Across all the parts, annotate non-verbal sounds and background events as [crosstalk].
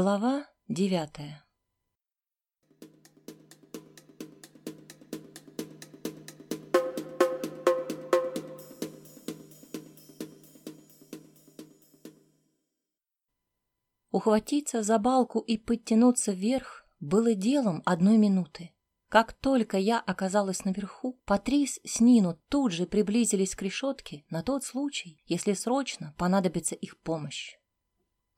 Глава девятая Ухватиться за балку и подтянуться вверх было делом одной минуты. Как только я оказалась наверху, Патрис с Нину тут же приблизились к решетке на тот случай, если срочно понадобится их помощь.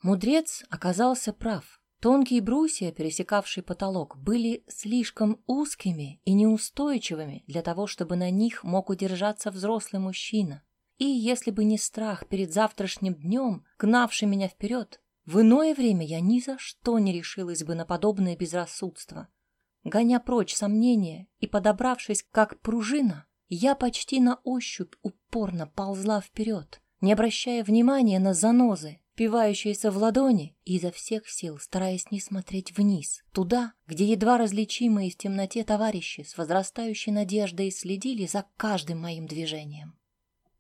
Мудрец оказался прав. Тонкие брусья, пересекавшие потолок, были слишком узкими и неустойчивыми для того, чтобы на них мог удержаться взрослый мужчина. И если бы не страх перед завтрашним днем, гнавший меня вперед, в иное время я ни за что не решилась бы на подобное безрассудство. Гоня прочь сомнения и подобравшись как пружина, я почти на ощупь упорно ползла вперед, не обращая внимания на занозы, впивающиеся в ладони, и изо всех сил стараясь не смотреть вниз, туда, где едва различимые в темноте товарищи с возрастающей надеждой следили за каждым моим движением.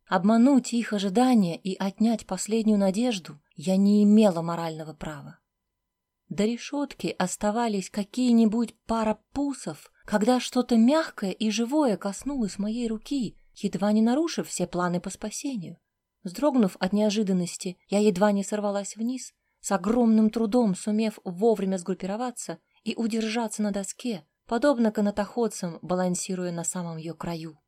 Обмануть их ожидания и отнять последнюю надежду я не имела морального права. До решетки оставались какие-нибудь пара пусов, когда что-то мягкое и живое коснулось моей руки, едва не нарушив все планы по спасению. Вздрогнув от неожиданности, я едва не сорвалась вниз, с огромным трудом сумев вовремя сгруппироваться и удержаться на доске, подобно канатоходцам, балансируя на самом ее краю.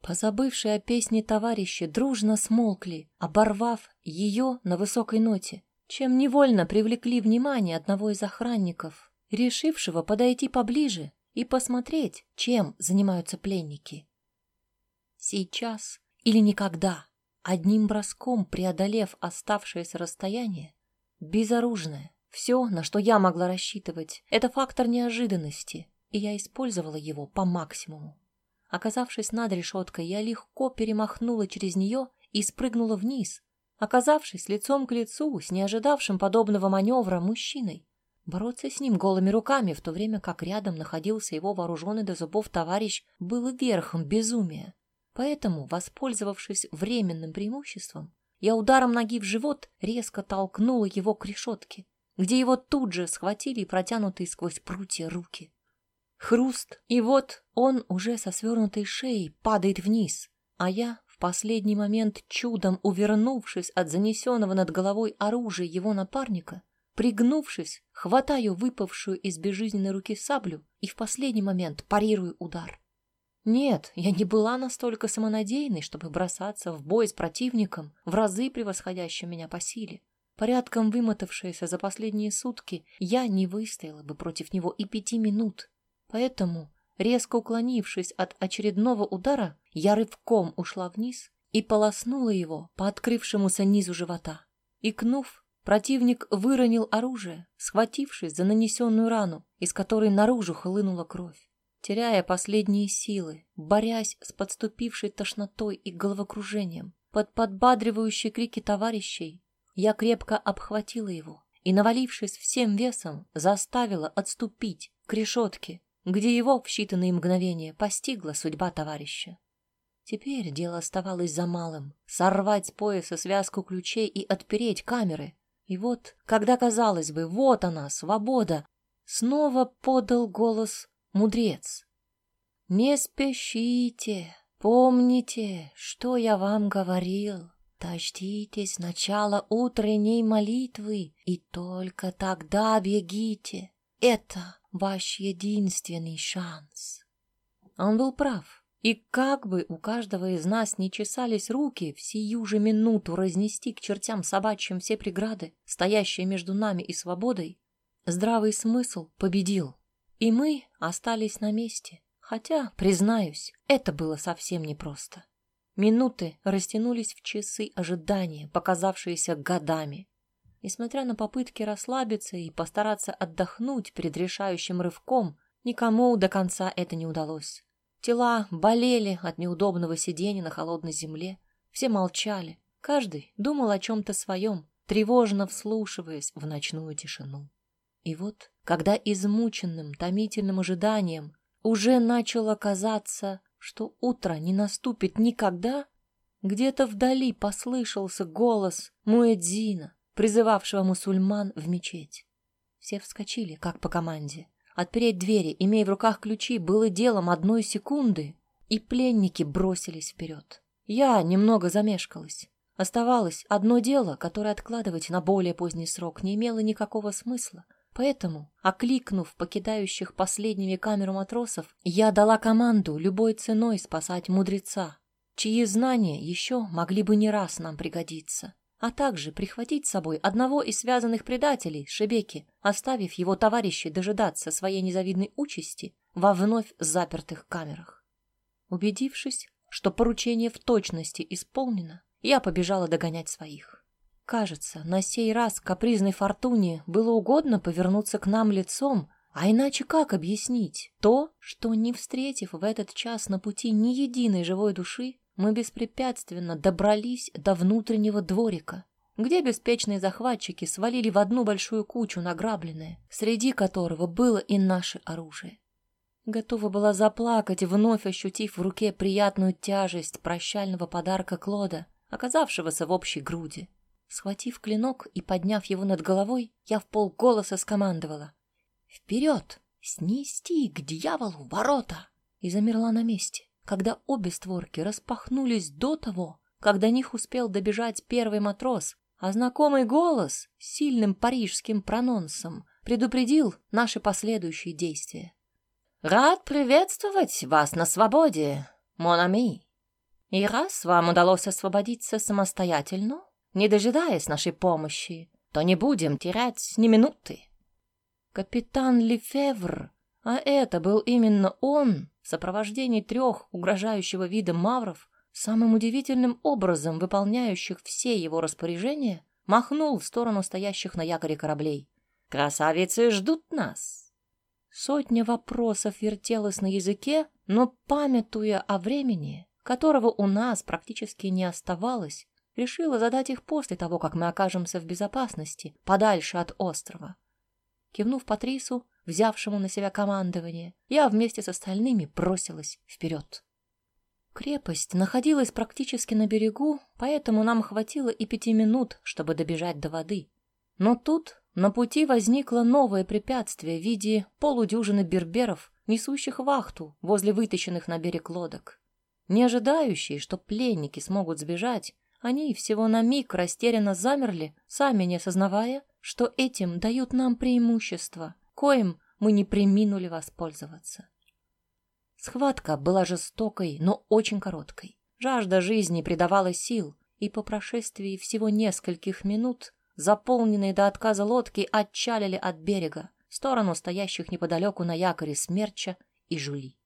Позабывшие о песне товарищи дружно смолкли, оборвав ее на высокой ноте, чем невольно привлекли внимание одного из охранников, решившего подойти поближе и посмотреть, чем занимаются пленники. Сейчас или никогда Одним броском преодолев оставшееся расстояние, безоружная, все, на что я могла рассчитывать, это фактор неожиданности, и я использовала его по максимуму. Оказавшись над решеткой, я легко перемахнула через нее и спрыгнула вниз, оказавшись лицом к лицу с неожидавшим подобного маневра мужчиной. Бороться с ним голыми руками, в то время как рядом находился его вооруженный до зубов товарищ, было верхом безумия. Поэтому, воспользовавшись временным преимуществом, я ударом ноги в живот резко толкнула его к решетке, где его тут же схватили протянутые сквозь прутья руки. Хруст, и вот он уже со свернутой шеей падает вниз, а я, в последний момент чудом увернувшись от занесенного над головой оружия его напарника, пригнувшись, хватаю выпавшую из безжизненной руки саблю и в последний момент парирую удар. Нет, я не была настолько самонадеянной, чтобы бросаться в бой с противником, в разы превосходящим меня по силе. Порядком вымотавшаяся за последние сутки, я не выстояла бы против него и пяти минут. Поэтому, резко уклонившись от очередного удара, я рывком ушла вниз и полоснула его по открывшемуся низу живота. Икнув, противник выронил оружие, схватившись за нанесенную рану, из которой наружу хлынула кровь теряя последние силы, борясь с подступившей тошнотой и головокружением. Под подбадривающие крики товарищей я крепко обхватила его и, навалившись всем весом, заставила отступить к решетке, где его в считанные мгновения постигла судьба товарища. Теперь дело оставалось за малым — сорвать с пояса связку ключей и отпереть камеры. И вот, когда, казалось бы, вот она, свобода, снова подал голос мудрец. Не спешите, помните, что я вам говорил. Дождитесь начала утренней молитвы и только тогда бегите. Это ваш единственный шанс. Он был прав. И как бы у каждого из нас не чесались руки в сию же минуту разнести к чертям собачьим все преграды, стоящие между нами и свободой, здравый смысл победил. И мы остались на месте. Хотя, признаюсь, это было совсем непросто. Минуты растянулись в часы ожидания, показавшиеся годами. Несмотря на попытки расслабиться и постараться отдохнуть перед решающим рывком, никому до конца это не удалось. Тела болели от неудобного сидения на холодной земле. Все молчали. Каждый думал о чем-то своем, тревожно вслушиваясь в ночную тишину. И вот, когда измученным, томительным ожиданием уже начало казаться, что утро не наступит никогда, где-то вдали послышался голос Муэдзина, призывавшего мусульман в мечеть. Все вскочили, как по команде. Отпереть двери, имея в руках ключи, было делом одной секунды, и пленники бросились вперед. Я немного замешкалась. Оставалось одно дело, которое откладывать на более поздний срок не имело никакого смысла. Поэтому, окликнув покидающих последними камеру матросов, я дала команду любой ценой спасать мудреца, чьи знания еще могли бы не раз нам пригодиться, а также прихватить с собой одного из связанных предателей, Шебеки, оставив его товарищей дожидаться своей незавидной участи во вновь запертых камерах. Убедившись, что поручение в точности исполнено, я побежала догонять своих. Кажется, на сей раз капризной фортуне было угодно повернуться к нам лицом, а иначе как объяснить то, что, не встретив в этот час на пути ни единой живой души, мы беспрепятственно добрались до внутреннего дворика, где беспечные захватчики свалили в одну большую кучу награбленное, среди которого было и наше оружие. Готова была заплакать, вновь ощутив в руке приятную тяжесть прощального подарка Клода, оказавшегося в общей груди. Схватив клинок и подняв его над головой, я в полголоса скомандовала. «Вперед! Снести к дьяволу ворота!» И замерла на месте, когда обе створки распахнулись до того, как до них успел добежать первый матрос, а знакомый голос с сильным парижским прононсом предупредил наши последующие действия. «Рад приветствовать вас на свободе, Монами!» И раз вам удалось освободиться самостоятельно, не дожидаясь нашей помощи, то не будем терять ни минуты. Капитан Лефевр, а это был именно он, в сопровождении трех угрожающего вида мавров, самым удивительным образом выполняющих все его распоряжения, махнул в сторону стоящих на якоре кораблей. «Красавицы ждут нас!» Сотня вопросов вертелась на языке, но, памятуя о времени, которого у нас практически не оставалось, решила задать их после того, как мы окажемся в безопасности, подальше от острова. Кивнув Патрису, взявшему на себя командование, я вместе с остальными бросилась вперед. Крепость находилась практически на берегу, поэтому нам хватило и пяти минут, чтобы добежать до воды. Но тут на пути возникло новое препятствие в виде полудюжины берберов, несущих вахту возле вытащенных на берег лодок. Не ожидающие, что пленники смогут сбежать, они всего на миг растерянно замерли, сами не осознавая, что этим дают нам преимущество, коим мы не приминули воспользоваться. Схватка была жестокой, но очень короткой. Жажда жизни придавала сил, и по прошествии всего нескольких минут заполненные до отказа лодки отчалили от берега в сторону стоящих неподалеку на якоре смерча и жули.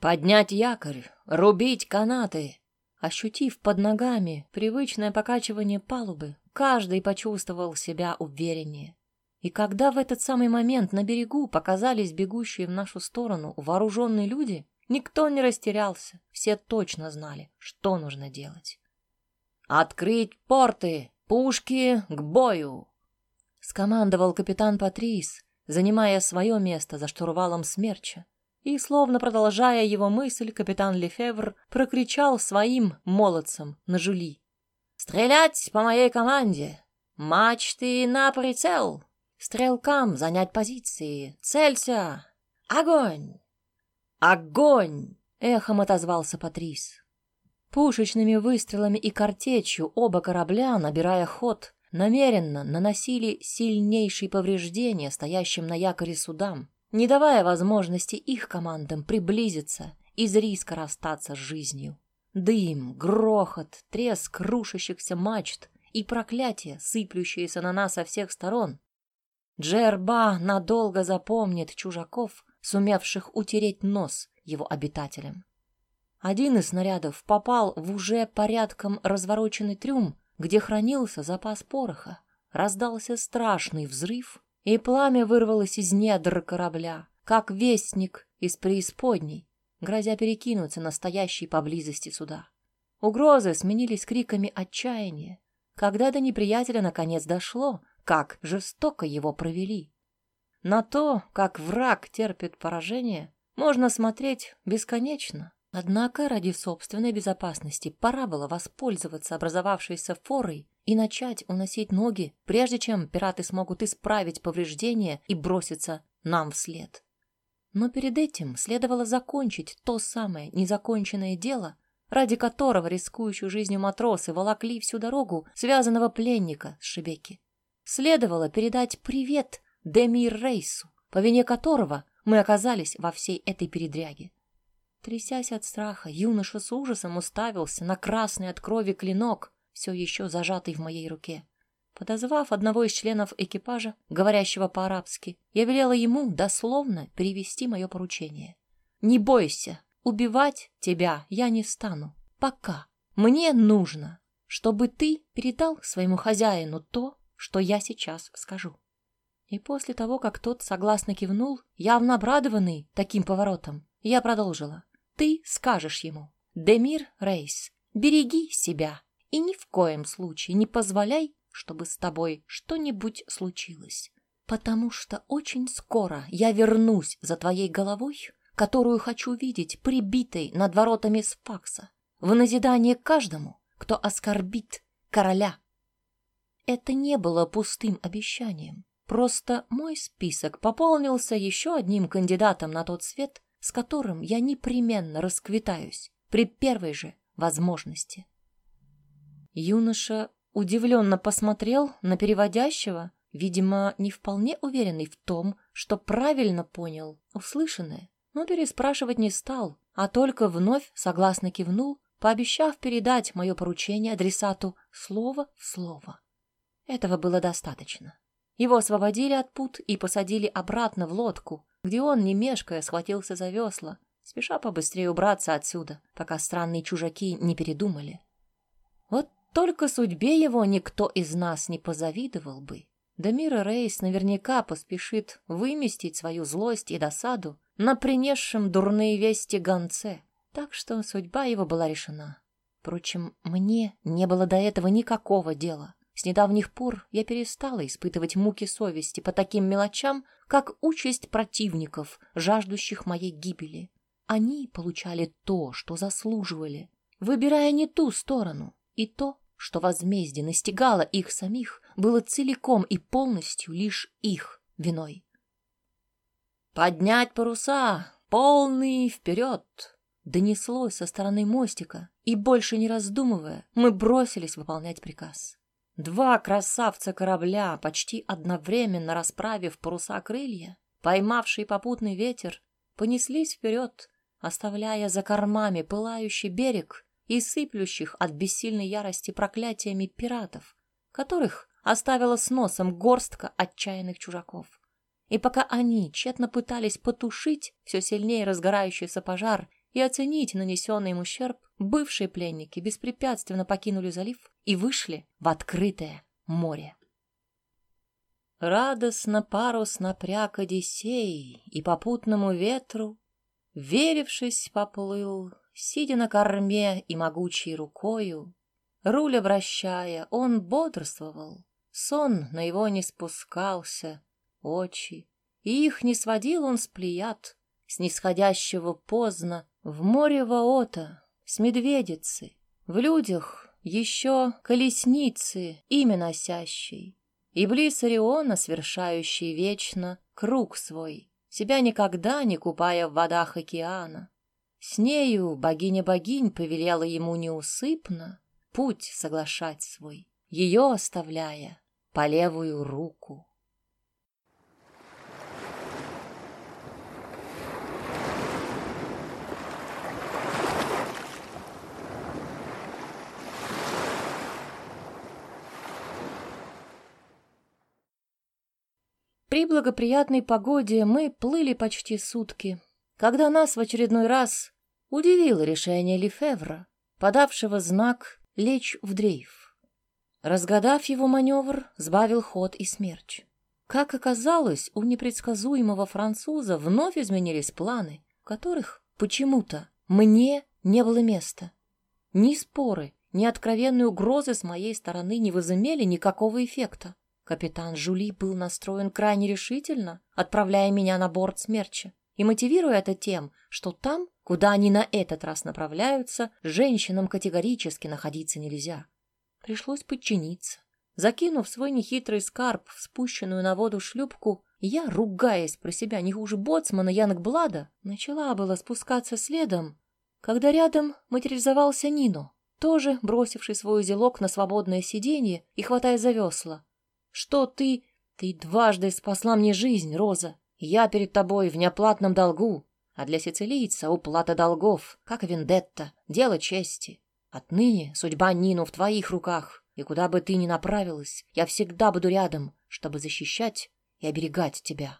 Поднять якорь, рубить канаты. Ощутив под ногами привычное покачивание палубы, каждый почувствовал себя увереннее. И когда в этот самый момент на берегу показались бегущие в нашу сторону вооруженные люди, никто не растерялся, все точно знали, что нужно делать. «Открыть порты! Пушки к бою!» — скомандовал капитан Патрис, занимая свое место за штурвалом смерча. И, словно продолжая его мысль, капитан Лефевр прокричал своим молодцам на жули. «Стрелять по моей команде! Мачты на прицел! Стрелкам занять позиции! Целься! Огонь!» «Огонь!» — эхом отозвался Патрис. Пушечными выстрелами и картечью оба корабля, набирая ход, намеренно наносили сильнейшие повреждения стоящим на якоре судам не давая возможности их командам приблизиться из риска расстаться с жизнью. Дым, грохот, треск рушащихся мачт и проклятия, сыплющиеся на нас со всех сторон. Джерба надолго запомнит чужаков, сумевших утереть нос его обитателям. Один из снарядов попал в уже порядком развороченный трюм, где хранился запас пороха. Раздался страшный взрыв, и пламя вырвалось из недр корабля, как вестник из преисподней, грозя перекинуться на стоящий поблизости суда. Угрозы сменились криками отчаяния, когда до неприятеля наконец дошло, как жестоко его провели. На то, как враг терпит поражение, можно смотреть бесконечно. Однако ради собственной безопасности пора было воспользоваться образовавшейся форой и начать уносить ноги, прежде чем пираты смогут исправить повреждения и броситься нам вслед. Но перед этим следовало закончить то самое незаконченное дело, ради которого рискующую жизнью матросы волокли всю дорогу связанного пленника с Шебеки. Следовало передать привет Демир Рейсу, по вине которого мы оказались во всей этой передряге. Трясясь от страха, юноша с ужасом уставился на красный от крови клинок, все еще зажатый в моей руке. Подозвав одного из членов экипажа, говорящего по-арабски, я велела ему дословно перевести мое поручение. «Не бойся, убивать тебя я не стану. Пока. Мне нужно, чтобы ты передал своему хозяину то, что я сейчас скажу». И после того, как тот согласно кивнул, явно обрадованный таким поворотом, я продолжила. «Ты скажешь ему, Демир Рейс, береги себя и ни в коем случае не позволяй, чтобы с тобой что-нибудь случилось, потому что очень скоро я вернусь за твоей головой, которую хочу видеть прибитой над воротами Сфакса, в назидание каждому, кто оскорбит короля. Это не было пустым обещанием. Просто мой список пополнился еще одним кандидатом на тот свет, с которым я непременно расквитаюсь при первой же возможности. Юноша удивленно посмотрел на переводящего, видимо, не вполне уверенный в том, что правильно понял услышанное, но переспрашивать не стал, а только вновь согласно кивнул, пообещав передать мое поручение адресату слово в слово. Этого было достаточно. Его освободили от пут и посадили обратно в лодку, где он, не мешкая, схватился за весла, спеша побыстрее убраться отсюда, пока странные чужаки не передумали. Только судьбе его никто из нас не позавидовал бы. Дамира Рейс наверняка поспешит выместить свою злость и досаду на принесшем дурные вести гонце, так что судьба его была решена. Впрочем, мне не было до этого никакого дела. С недавних пор я перестала испытывать муки совести по таким мелочам, как участь противников, жаждущих моей гибели. Они получали то, что заслуживали, выбирая не ту сторону, и то, что возмездие настигало их самих, было целиком и полностью лишь их виной. «Поднять паруса! Полный вперед!» Донеслось со стороны мостика, и, больше не раздумывая, мы бросились выполнять приказ. Два красавца корабля, почти одновременно расправив паруса крылья, поймавшие попутный ветер, понеслись вперед, оставляя за кормами пылающий берег и сыплющих от бессильной ярости проклятиями пиратов, которых оставила с носом горстка отчаянных чужаков. И пока они тщетно пытались потушить все сильнее разгорающийся пожар и оценить нанесенный им ущерб, бывшие пленники беспрепятственно покинули залив и вышли в открытое море. Радостно парус напряг Одиссей и попутному ветру, верившись, поплыл Сидя на корме и могучей рукою, руль обращая, он бодрствовал. Сон на его не спускался, очи, и их не сводил он с плеяд, с нисходящего поздно, в море Ваота, с медведицы, в людях еще колесницы, имя носящей, и близ Ориона, свершающий вечно круг свой, себя никогда не купая в водах океана. С нею богиня богинь повелела ему неусыпно путь соглашать свой, ее оставляя по левую руку. При благоприятной погоде мы плыли почти сутки, когда нас в очередной раз удивило решение Лефевра, подавшего знак «лечь в дрейф». Разгадав его маневр, сбавил ход и смерч. Как оказалось, у непредсказуемого француза вновь изменились планы, в которых почему-то мне не было места. Ни споры, ни откровенные угрозы с моей стороны не возымели никакого эффекта. Капитан Жули был настроен крайне решительно, отправляя меня на борт смерча и мотивируя это тем, что там, куда они на этот раз направляются, женщинам категорически находиться нельзя. пришлось подчиниться. Закинув свой нехитрый скарб в спущенную на воду шлюпку, я, ругаясь про себя не хуже боцмана Янгблада, начала было спускаться следом, когда рядом материализовался Нино, тоже бросивший свой узелок на свободное сиденье и хватая за весла. «Что ты? Ты дважды спасла мне жизнь, Роза. Я перед тобой в неоплатном долгу, а для сицилийца уплата долгов, как вендетта, дело чести. Отныне судьба Нину в твоих руках, и куда бы ты ни направилась, я всегда буду рядом, чтобы защищать и оберегать тебя.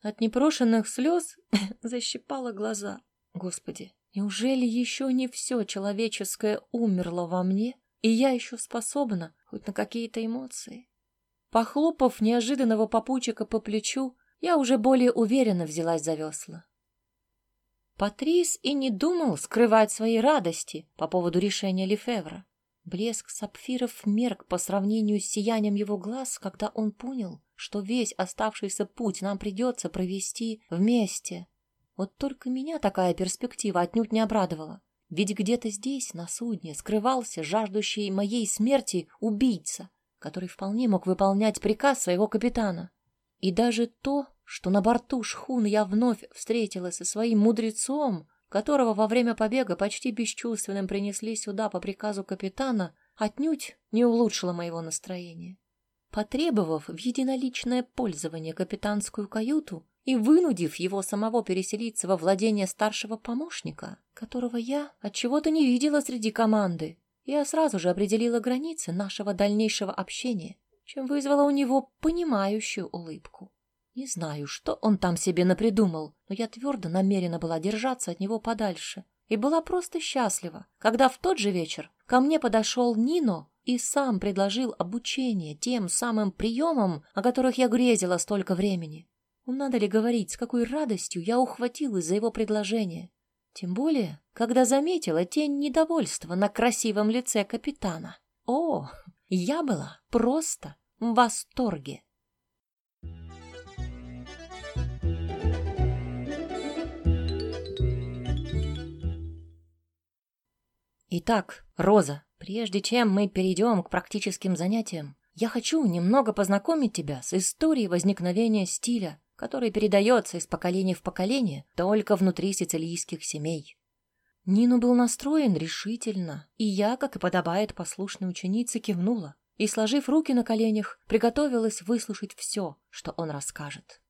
От непрошенных слез [laughs] защипала глаза. Господи, неужели еще не все человеческое умерло во мне, и я еще способна хоть на какие-то эмоции? Похлопав неожиданного попутчика по плечу, я уже более уверенно взялась за весла. Патрис и не думал скрывать своей радости по поводу решения Лефевра. Блеск сапфиров мерк по сравнению с сиянием его глаз, когда он понял, что весь оставшийся путь нам придется провести вместе. Вот только меня такая перспектива отнюдь не обрадовала. Ведь где-то здесь, на судне, скрывался жаждущий моей смерти убийца, который вполне мог выполнять приказ своего капитана. И даже то, что на борту шхун я вновь встретилась со своим мудрецом, которого во время побега почти бесчувственным принесли сюда по приказу капитана, отнюдь не улучшило моего настроения. Потребовав в единоличное пользование капитанскую каюту и вынудив его самого переселиться во владение старшего помощника, которого я от чего-то не видела среди команды, я сразу же определила границы нашего дальнейшего общения, чем вызвала у него понимающую улыбку. Не знаю, что он там себе напридумал, но я твердо намерена была держаться от него подальше и была просто счастлива, когда в тот же вечер ко мне подошел Нино и сам предложил обучение тем самым приемам, о которых я грезила столько времени. Надо ли говорить, с какой радостью я ухватилась за его предложение? Тем более, когда заметила тень недовольства на красивом лице капитана. О, я была просто в восторге. Итак, Роза, прежде чем мы перейдем к практическим занятиям, я хочу немного познакомить тебя с историей возникновения стиля, который передается из поколения в поколение только внутри сицилийских семей. Нину был настроен решительно, и я, как и подобает послушной ученице, кивнула и, сложив руки на коленях, приготовилась выслушать все, что он расскажет.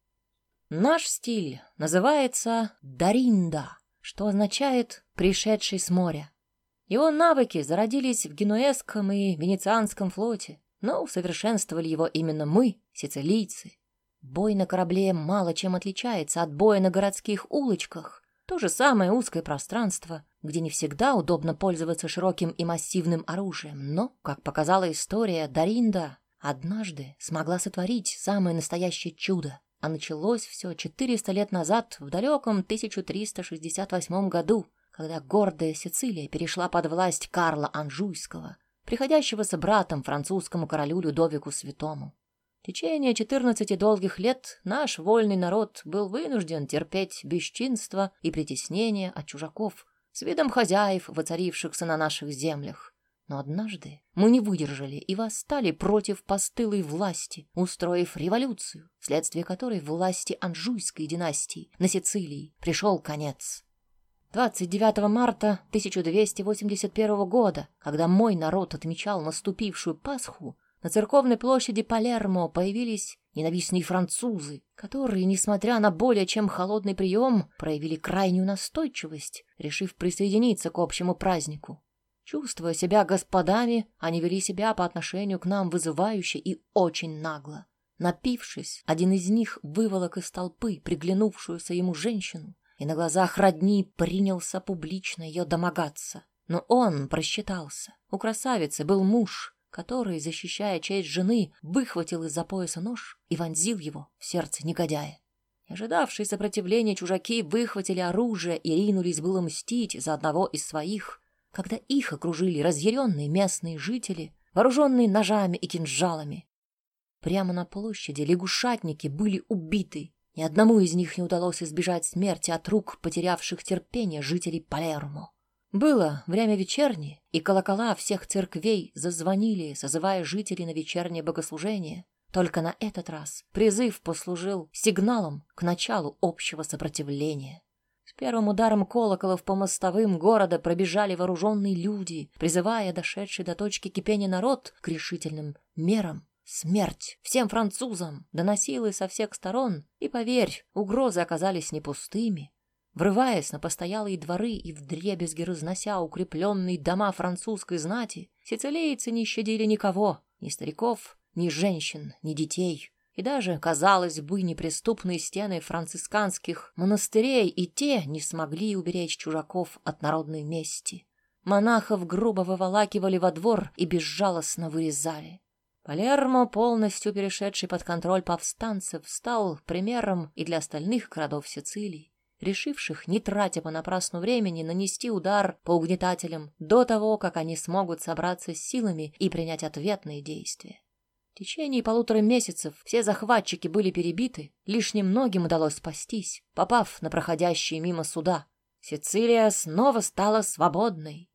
Наш стиль называется «даринда», что означает «пришедший с моря». Его навыки зародились в генуэзском и венецианском флоте, но усовершенствовали его именно мы, сицилийцы. Бой на корабле мало чем отличается от боя на городских улочках. То же самое узкое пространство, где не всегда удобно пользоваться широким и массивным оружием. Но, как показала история, Даринда однажды смогла сотворить самое настоящее чудо. А началось все 400 лет назад, в далеком 1368 году, когда гордая Сицилия перешла под власть Карла Анжуйского, приходящегося братом французскому королю Людовику Святому. Течение четырнадцати долгих лет наш вольный народ был вынужден терпеть бесчинство и притеснение от чужаков с видом хозяев, воцарившихся на наших землях. Но однажды мы не выдержали и восстали против постылой власти, устроив революцию, вследствие которой власти Анжуйской династии на Сицилии пришел конец. 29 марта 1281 года, когда мой народ отмечал наступившую Пасху, на церковной площади Палермо появились ненавистные французы, которые, несмотря на более чем холодный прием, проявили крайнюю настойчивость, решив присоединиться к общему празднику. Чувствуя себя господами, они вели себя по отношению к нам вызывающе и очень нагло. Напившись, один из них выволок из толпы приглянувшуюся ему женщину, и на глазах родни принялся публично ее домогаться. Но он просчитался. У красавицы был муж, который, защищая честь жены, выхватил из-за пояса нож и вонзил его в сердце негодяя. Ожидавшие сопротивления чужаки выхватили оружие и ринулись было мстить за одного из своих, когда их окружили разъяренные местные жители, вооруженные ножами и кинжалами. Прямо на площади лягушатники были убиты, ни одному из них не удалось избежать смерти от рук потерявших терпение жителей Палермо. Было время вечернее, и колокола всех церквей зазвонили, созывая жителей на вечернее богослужение. Только на этот раз призыв послужил сигналом к началу общего сопротивления. С первым ударом колоколов по мостовым города пробежали вооруженные люди, призывая дошедший до точки кипения народ к решительным мерам. Смерть всем французам доносила со всех сторон, и, поверь, угрозы оказались не пустыми. Врываясь на постоялые дворы и вдребезги разнося укрепленные дома французской знати, сицилийцы не щадили никого, ни стариков, ни женщин, ни детей. И даже, казалось бы, неприступные стены францисканских монастырей и те не смогли уберечь чужаков от народной мести. Монахов грубо выволакивали во двор и безжалостно вырезали. Палермо, полностью перешедший под контроль повстанцев, стал примером и для остальных городов Сицилии решивших, не тратя понапрасну времени, нанести удар по угнетателям до того, как они смогут собраться с силами и принять ответные действия. В течение полутора месяцев все захватчики были перебиты, лишь немногим удалось спастись, попав на проходящие мимо суда. Сицилия снова стала свободной.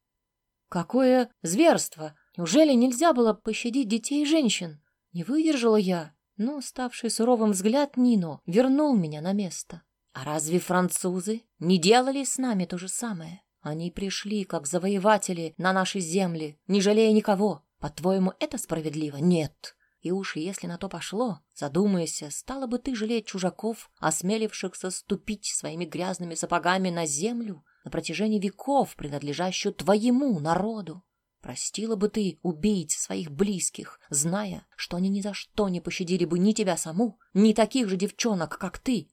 Какое зверство! Неужели нельзя было пощадить детей и женщин? Не выдержала я, но ставший суровым взгляд Нино вернул меня на место. А разве французы не делали с нами то же самое? Они пришли, как завоеватели, на наши земли, не жалея никого. По-твоему, это справедливо? Нет. И уж если на то пошло, задумайся, стало бы ты жалеть чужаков, осмелившихся ступить своими грязными сапогами на землю на протяжении веков, принадлежащую твоему народу. Простила бы ты убийц своих близких, зная, что они ни за что не пощадили бы ни тебя саму, ни таких же девчонок, как ты.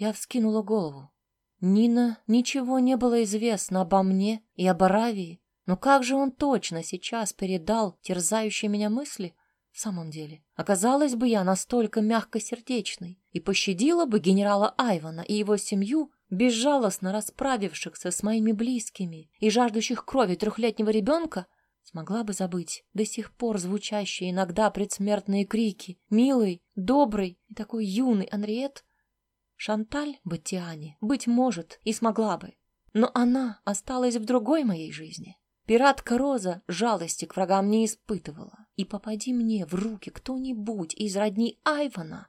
Я вскинула голову. Нина ничего не было известно обо мне и об Аравии, но как же он точно сейчас передал терзающие меня мысли? В самом деле, оказалось бы я настолько мягкосердечной и пощадила бы генерала Айвана и его семью, безжалостно расправившихся с моими близкими и жаждущих крови трехлетнего ребенка, смогла бы забыть до сих пор звучащие иногда предсмертные крики «Милый, добрый и такой юный Анриет» Шанталь Батиане, быть может, и смогла бы. Но она осталась в другой моей жизни. Пиратка Роза жалости к врагам не испытывала. И попади мне в руки кто-нибудь из родни Айвана.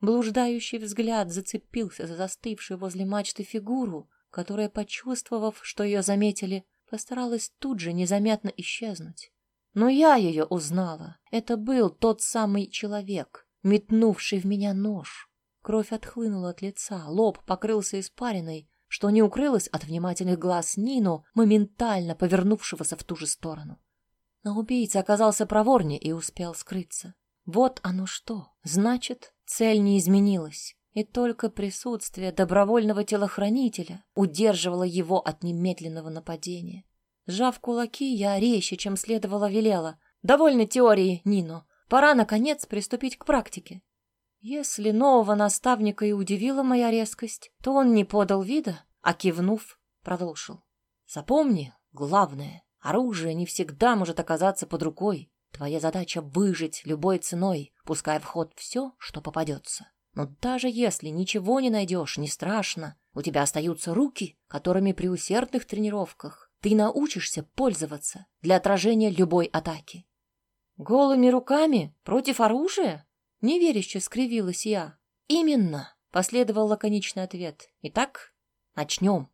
Блуждающий взгляд зацепился за застывшую возле мачты фигуру, которая, почувствовав, что ее заметили, постаралась тут же незаметно исчезнуть. Но я ее узнала. Это был тот самый человек, метнувший в меня нож. Кровь отхлынула от лица, лоб покрылся испариной, что не укрылось от внимательных глаз Нино, моментально повернувшегося в ту же сторону. Но убийца оказался проворнее и успел скрыться. Вот оно что. Значит, цель не изменилась, и только присутствие добровольного телохранителя удерживало его от немедленного нападения. Сжав кулаки, я резче, чем следовало, велела. «Довольно теории, Нино. Пора, наконец, приступить к практике. Если нового наставника и удивила моя резкость, то он не подал вида, а кивнув, продолжил. Запомни, главное, оружие не всегда может оказаться под рукой. Твоя задача выжить любой ценой, пуская в ход все, что попадется. Но даже если ничего не найдешь, не страшно. У тебя остаются руки, которыми при усердных тренировках ты научишься пользоваться для отражения любой атаки. Голыми руками против оружия? Неверяще скривилась я. «Именно!» — последовал лаконичный ответ. «Итак, начнем!»